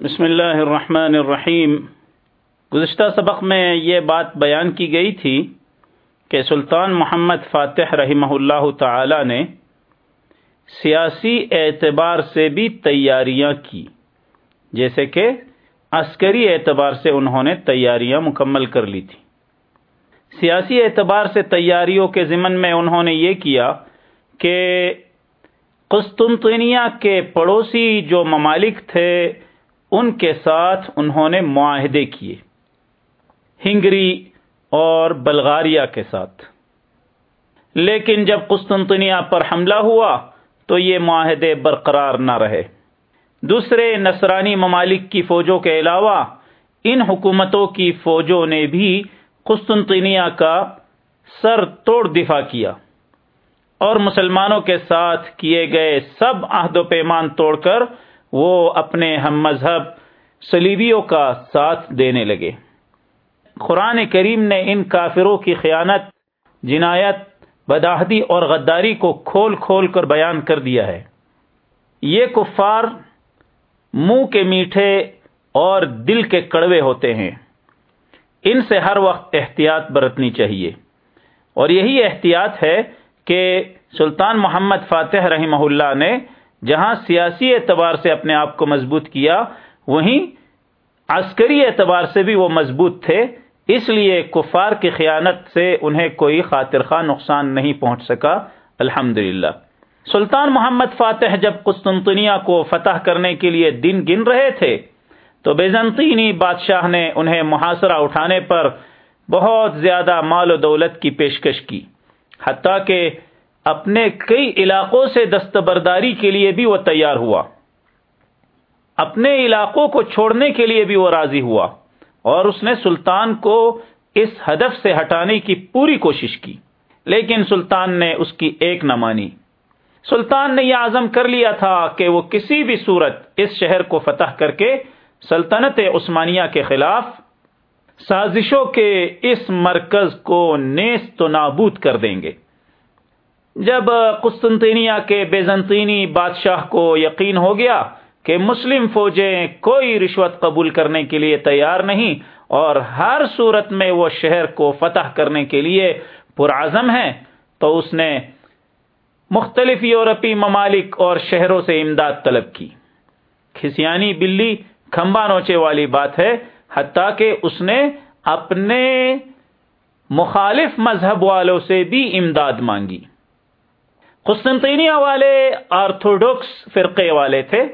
بسم اللہ الرحمن الرحیم۔ گزشتہ سبق میں یہ بات بیان کی گئی تھی کہ سلطان محمد فاتح رحمہ اللہ تعالی نے سیاسی اعتبار سے بھی تیاریاں کی، جیسے کہ عسکری اعتبار سے انہوں نے تیاریاں مکمل کر لی تھی سیاسی اعتبار سے تیاریوں کے ضمن میں انہوں نے یہ کیا کہ قسطنطنیہ کے پڑوسی جو ممالک تھے ان کے ساتھ انہوں نے معاہدے کیے، ہنگری اور بلغاریہ کے ساتھ۔ لیکن جب قسطنطنیہ پر حملہ ہوا تو یہ معاہدے برقرار نہ رہے۔ دوسرے نصرانی ممالک کی فوجوں کے علاوہ ان حکومتوں کی فوجوں نے بھی قسطنطنیہ کا سر توڑ دفاع کیا اور مسلمانوں کے ساتھ کیے گئے سب عہد و پیمان توڑ کر وہ اپنے ہم مذہب سلیبیوں کا ساتھ دینے لگے۔ قرآن کریم نے ان کافروں کی خیانت، جنایت بداہدی اور غداری کو کھول کھول کر بیان کر دیا ہے۔ یہ کفار منہ کے میٹھے اور دل کے کڑوے ہوتے ہیں۔ ان سے ہر وقت احتیاط برتنی چاہیے۔ اور یہی احتیاط ہے کہ سلطان محمد فاتح رحمہ اللہ نے جہاں سیاسی اعتبار سے اپنے آپ کو مضبوط کیا، وہیں عسکری اعتبار سے بھی وہ مضبوط تھے، اس لیے کفار کی خیانت سے انہیں کوئی خاطر خواہ نقصان نہیں پہنچ سکا۔ الحمد سلطان محمد فاتح جب قسطنطنیہ کو فتح کرنے کے لیے دن گن رہے تھے، تو بیزنطینی بادشاہ نے انہیں محاصرہ اٹھانے پر بہت زیادہ مال و دولت کی پیشکش کی۔ حتیٰ کہ اپنے کئی علاقوں سے دستبرداری کے لیے بھی وہ تیار ہوا۔ اپنے علاقوں کو چھوڑنے کے لیے بھی وہ راضی ہوا اور اس نے سلطان کو اس ہدف سے ہٹانے کی پوری کوشش کی۔ لیکن سلطان نے اس کی ایک نہ مانی۔ سلطان نے یہ عزم کر لیا تھا کہ وہ کسی بھی صورت اس شہر کو فتح کر کے سلطنت عثمانیہ کے خلاف سازشوں کے اس مرکز کو نیست و نابود کر دیں گے۔ جب قسطنطینیہ کے بیزنطینی بادشاہ کو یقین ہو گیا کہ مسلم فوجیں کوئی رشوت قبول کرنے کے لیے تیار نہیں اور ہر صورت میں وہ شہر کو فتح کرنے کے لیے پرعزم ہیں، تو اس نے مختلف یورپی ممالک اور شہروں سے امداد طلب کی۔ کھسیانی بلی کھمبا نوچے والی بات ہے، حتیٰ کہ اس نے اپنے مخالف مذہب والوں سے بھی امداد مانگی۔ قسطنطینیہ والے آرتھوڈوکس فرقے والے تھے،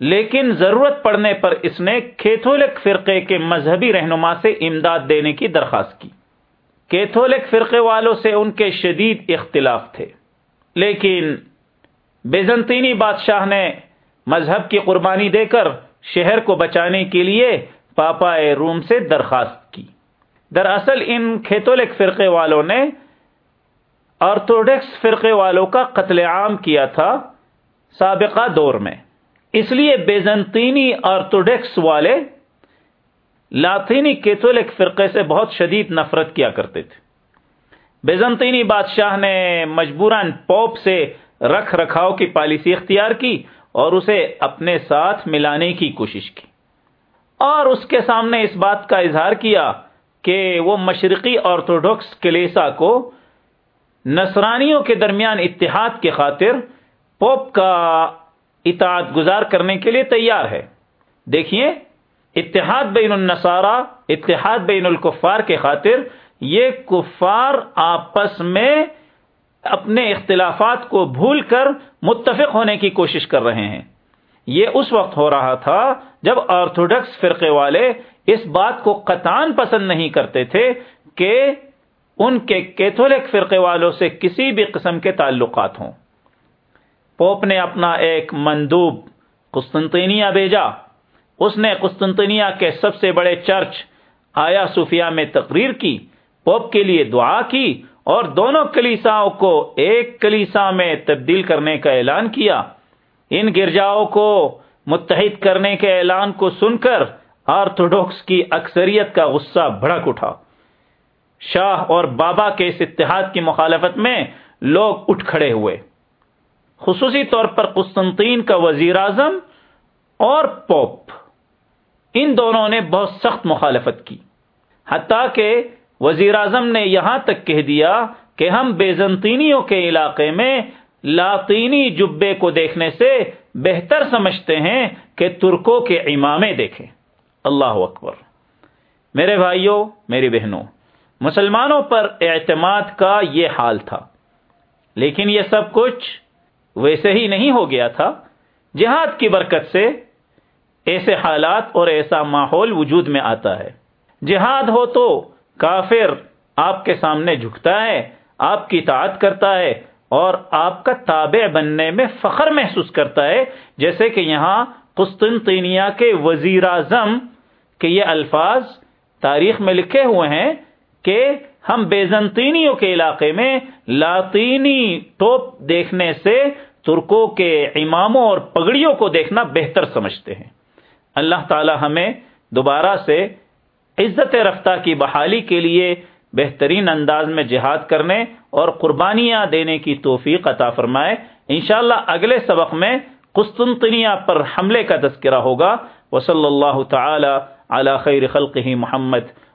لیکن ضرورت پڑنے پر اس نے کیتھولک فرقے کے مذہبی رہنما سے امداد دینے کی درخواست کی۔ کیتھولک فرقے والوں سے ان کے شدید اختلاف تھے۔ لیکن بیزنطینی بادشاہ نے مذہب کی قربانی دے کر شہر کو بچانے کے لیے پاپا روم سے درخواست کی۔ دراصل ان کھیتولک فرقے والوں نے آرتھوڈکس فرقے والوں کا قتل عام کیا تھا سابقہ دور میں۔ اس لیے بیزنطینی آرتھوڈکس والے لاطینی کیتھولک فرقے سے بہت شدید نفرت کیا کرتے تھے۔ بیزنطینی بادشاہ نے مجبوراً پوپ سے رکھ رکھاؤ کی پالیسی اختیار کی اور اسے اپنے ساتھ ملانے کی کوشش کی۔ اور اس کے سامنے اس بات کا اظہار کیا کہ وہ مشرقی آرتھوڈاکس کلیسا کو نصرانیوں کے درمیان اتحاد کے خاطر پوپ کا اطاعت گزار کرنے کے لیے تیار ہے۔ دیکھیے، اتحاد بین النصارہ، اتحاد بین الکفار کے خاطر یہ کفار آپس میں اپنے اختلافات کو بھول کر متفق ہونے کی کوشش کر رہے ہیں۔ یہ اس وقت ہو رہا تھا جب آرتھوڈکس فرقے والے اس بات کو قطان پسند نہیں کرتے تھے کہ ان کے کیتھولک فرقے والوں سے کسی بھی قسم کے تعلقات ہوں۔ پوپ نے اپنا ایک مندوب قسطنطینیہ بھیجا۔ اس نے قسطنطینیہ کے سب سے بڑے چرچ آیا صوفیہ میں تقریر کی۔ پوپ کے لیے دعا کی اور دونوں کلیساؤں کو ایک کلیسا میں تبدیل کرنے کا اعلان کیا۔ ان گرجاؤں کو متحد کرنے کے اعلان کو سن کر آرتھوڈوکس کی اکثریت کا غصہ بھڑک اٹھا۔ شاہ اور بابا کے اس اتحاد کی مخالفت میں لوگ اٹھ کھڑے ہوئے۔ خصوصی طور پر قسطنطین کا وزیر اعظم اور پوپ۔ ان دونوں نے بہت سخت مخالفت کی۔ حتیٰ کہ وزیر اعظم نے یہاں تک کہہ دیا کہ ہم بیزنطینیوں کے علاقے میں لاطینی جبے کو دیکھنے سے بہتر سمجھتے ہیں کہ ترکوں کے امامے دیکھیں۔ اللہ اکبر۔ میرے بھائیوں، میری بہنوں مسلمانوں پر اعتماد کا یہ حال تھا۔ لیکن یہ سب کچھ ویسے ہی نہیں ہو گیا تھا۔ جہاد کی برکت سے ایسے حالات اور ایسا ماحول وجود میں آتا ہے۔ جہاد ہو تو کافر آپ کے سامنے جھکتا ہے، آپ کی اطاعت کرتا ہے اور آپ کا تابع بننے میں فخر محسوس کرتا ہے۔ جیسے کہ یہاں قسطنطینیہ کے وزیر اعظم کے یہ الفاظ تاریخ میں لکھے ہوئے ہیں۔ کہ ہم بیزنطینیوں کے علاقے میں لاطینی ٹوپ دیکھنے سے ترکوں کے اماموں اور پگڑیوں کو دیکھنا بہتر سمجھتے ہیں۔ اللہ تعالی ہمیں دوبارہ سے عزت رفتہ کی بحالی کے لیے بہترین انداز میں جہاد کرنے اور قربانیاں دینے کی توفیق عطا فرمائے۔ انشاءاللہ اگلے سبق میں قسطنطنیہ پر حملے کا تذکرہ ہوگا۔ وصلی اللہ تعالی علی خیر خلقہ محمد۔